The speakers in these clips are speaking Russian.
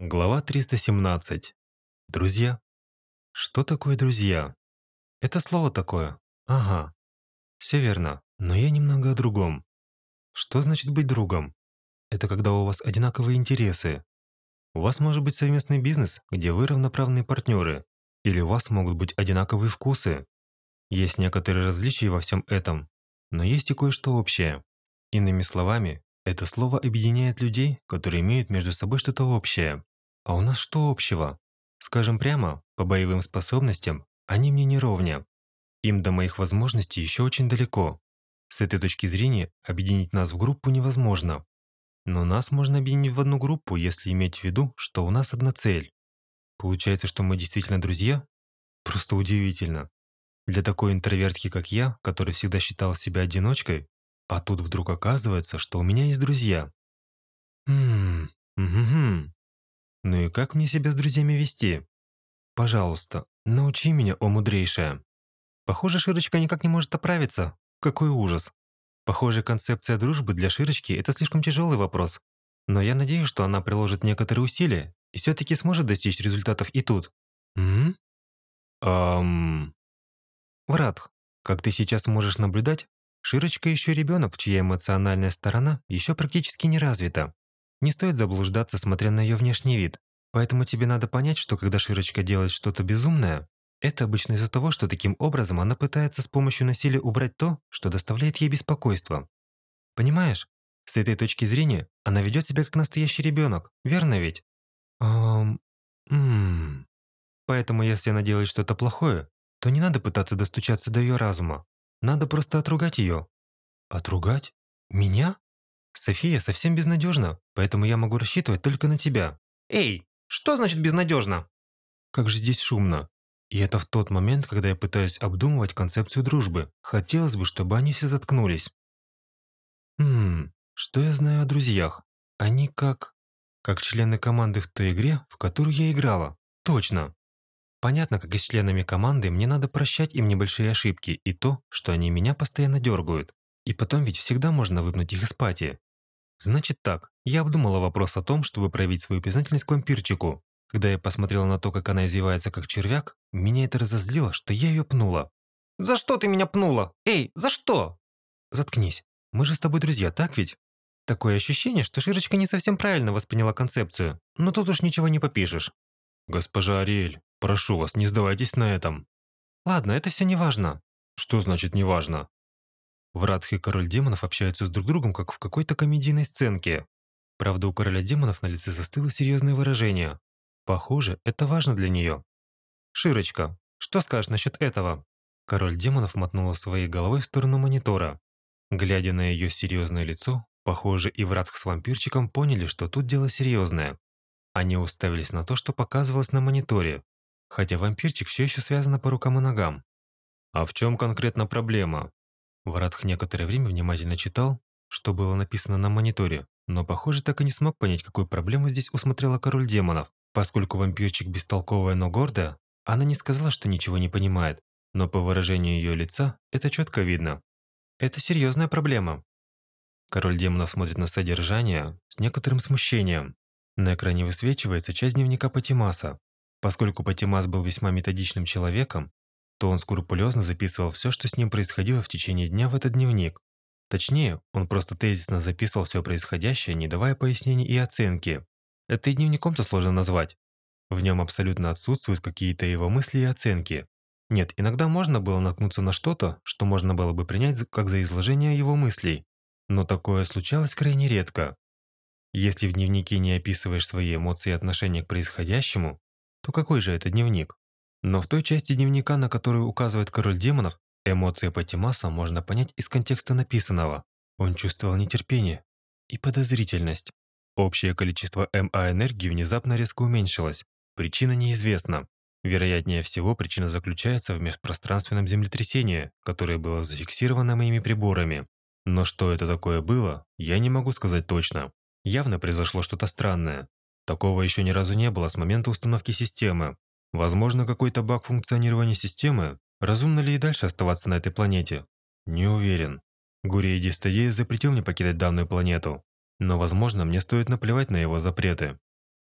Глава 317. Друзья. Что такое друзья? Это слово такое. Ага. Все верно, но я немного о другом. Что значит быть другом? Это когда у вас одинаковые интересы. У вас может быть совместный бизнес, где вы равноправные партнеры. Или у вас могут быть одинаковые вкусы. Есть некоторые различия во всем этом, но есть и кое-что общее. Иными словами, это слово объединяет людей, которые имеют между собой что-то общее. А у нас что общего? Скажем прямо, по боевым способностям они мне не ровня. Им до моих возможностей еще очень далеко. С этой точки зрения объединить нас в группу невозможно. Но нас можно объединить в одну группу, если иметь в виду, что у нас одна цель. Получается, что мы действительно друзья? Просто удивительно. Для такой интровертки, как я, который всегда считал себя одиночкой, а тут вдруг оказывается, что у меня есть друзья. Хм, угу. Ну и как мне себя с друзьями вести? Пожалуйста, научи меня, о мудрейшая. Похоже, Широчка никак не может оправиться. Какой ужас. Похоже, концепция дружбы для Широчки – это слишком тяжелый вопрос. Но я надеюсь, что она приложит некоторые усилия и все-таки сможет достичь результатов и тут. М? Ам... Вратх, как ты сейчас можешь наблюдать, Широчка еще ребенок, чья эмоциональная сторона еще практически не развита. Не стоит заблуждаться, смотря на ее внешний вид. Поэтому тебе надо понять, что когда Широчка делает что-то безумное, это обычно из-за того, что таким образом она пытается с помощью насилия убрать то, что доставляет ей беспокойство. Понимаешь? С этой точки зрения она ведет себя как настоящий ребенок, верно ведь? Эм... Ммм... Поэтому если она делает что-то плохое, то не надо пытаться достучаться до ее разума. Надо просто отругать ее. Отругать? Меня? София совсем безнадежна, поэтому я могу рассчитывать только на тебя. Эй, что значит безнадежно? Как же здесь шумно. И это в тот момент, когда я пытаюсь обдумывать концепцию дружбы. Хотелось бы, чтобы они все заткнулись. Хм, что я знаю о друзьях? Они как... Как члены команды в той игре, в которую я играла. Точно. Понятно, как и с членами команды, мне надо прощать им небольшие ошибки и то, что они меня постоянно дергают. И потом ведь всегда можно выпнуть их из пати. Значит так, я обдумала вопрос о том, чтобы проявить свою признательность к вампирчику. Когда я посмотрела на то, как она извивается как червяк, меня это разозлило, что я ее пнула. «За что ты меня пнула? Эй, за что?» «Заткнись. Мы же с тобой друзья, так ведь?» Такое ощущение, что Широчка не совсем правильно восприняла концепцию, но тут уж ничего не попишешь. «Госпожа Ариэль, прошу вас, не сдавайтесь на этом». «Ладно, это все не важно». «Что значит не важно?» Вратх и король демонов общаются с друг другом, как в какой-то комедийной сценке. Правда, у короля демонов на лице застыло серьезное выражение. Похоже, это важно для нее. «Широчка, что скажешь насчет этого?» Король демонов мотнула своей головой в сторону монитора. Глядя на ее серьезное лицо, похоже, и Вратх с вампирчиком поняли, что тут дело серьезное. Они уставились на то, что показывалось на мониторе, хотя вампирчик все еще связан по рукам и ногам. «А в чем конкретно проблема?» Варатх некоторое время внимательно читал, что было написано на мониторе, но, похоже, так и не смог понять, какую проблему здесь усмотрела король демонов. Поскольку вампирчик бестолковая, но гордая, она не сказала, что ничего не понимает, но по выражению ее лица это четко видно. Это серьезная проблема. Король демонов смотрит на содержание с некоторым смущением. На экране высвечивается часть дневника Патимаса. Поскольку Патимас был весьма методичным человеком, то он скрупулезно записывал все, что с ним происходило в течение дня в этот дневник. Точнее, он просто тезисно записывал все происходящее, не давая пояснений и оценки. Это и дневником-то сложно назвать. В нем абсолютно отсутствуют какие-то его мысли и оценки. Нет, иногда можно было наткнуться на что-то, что можно было бы принять как за изложение его мыслей. Но такое случалось крайне редко. Если в дневнике не описываешь свои эмоции и отношения к происходящему, то какой же это дневник? Но в той части дневника, на которую указывает король демонов, эмоции Патимаса можно понять из контекста написанного. Он чувствовал нетерпение и подозрительность. Общее количество МА энергии внезапно резко уменьшилось. Причина неизвестна. Вероятнее всего, причина заключается в межпространственном землетрясении, которое было зафиксировано моими приборами. Но что это такое было, я не могу сказать точно. Явно произошло что-то странное. Такого еще ни разу не было с момента установки системы. Возможно, какой-то баг функционирования системы? Разумно ли и дальше оставаться на этой планете? Не уверен. Гурия Дистадея запретил мне покидать данную планету. Но, возможно, мне стоит наплевать на его запреты.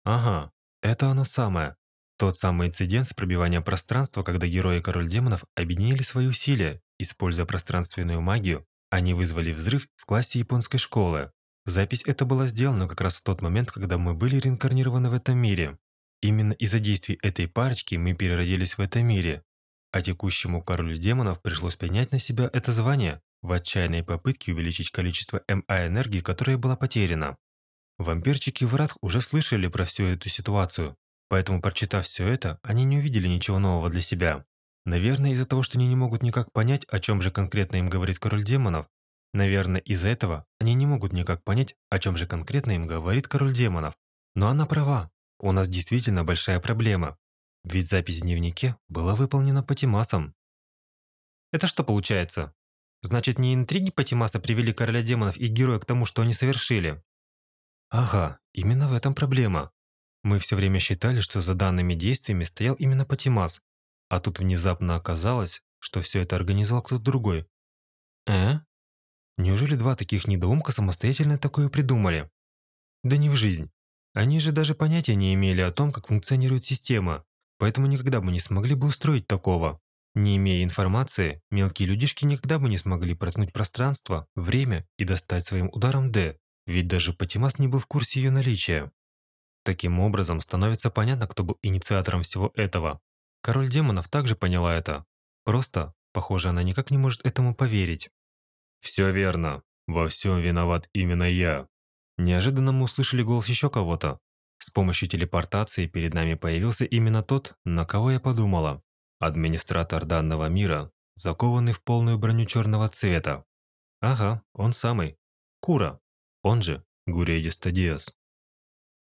Ага, Это оно самое. Тот самый инцидент с пробиванием пространства, когда герои Король Демонов объединили свои усилия, используя пространственную магию, они вызвали взрыв в классе японской школы. Запись эта была сделана как раз в тот момент, когда мы были реинкарнированы в этом мире. Именно из-за действий этой парочки мы переродились в этом мире. А текущему королю демонов пришлось принять на себя это звание в отчаянной попытке увеличить количество МА энергии, которая была потеряна. Вампирчики в Радх уже слышали про всю эту ситуацию, поэтому, прочитав все это, они не увидели ничего нового для себя. Наверное, из-за того, что они не могут никак понять, о чем же конкретно им говорит король демонов, наверное, из-за этого они не могут никак понять, о чем же конкретно им говорит король демонов. Но она права, у нас действительно большая проблема, ведь запись в дневнике была выполнена Патимасом. Это что получается? Значит, не интриги Патимаса привели короля демонов и героя к тому, что они совершили? Ага, именно в этом проблема. Мы все время считали, что за данными действиями стоял именно Патимас, а тут внезапно оказалось, что все это организовал кто-то другой. Э? Неужели два таких недоумка самостоятельно такое придумали? Да не в жизнь. Они же даже понятия не имели о том, как функционирует система, поэтому никогда бы не смогли бы устроить такого. Не имея информации, мелкие людишки никогда бы не смогли проткнуть пространство, время и достать своим ударом Д, ведь даже Патимас не был в курсе ее наличия. Таким образом, становится понятно, кто был инициатором всего этого. Король демонов также поняла это. Просто, похоже, она никак не может этому поверить. «Все верно. Во всем виноват именно я». Неожиданно мы услышали голос еще кого-то. С помощью телепортации перед нами появился именно тот, на кого я подумала. Администратор данного мира, закованный в полную броню черного цвета. Ага, он самый. Кура он же Гуредис Диас.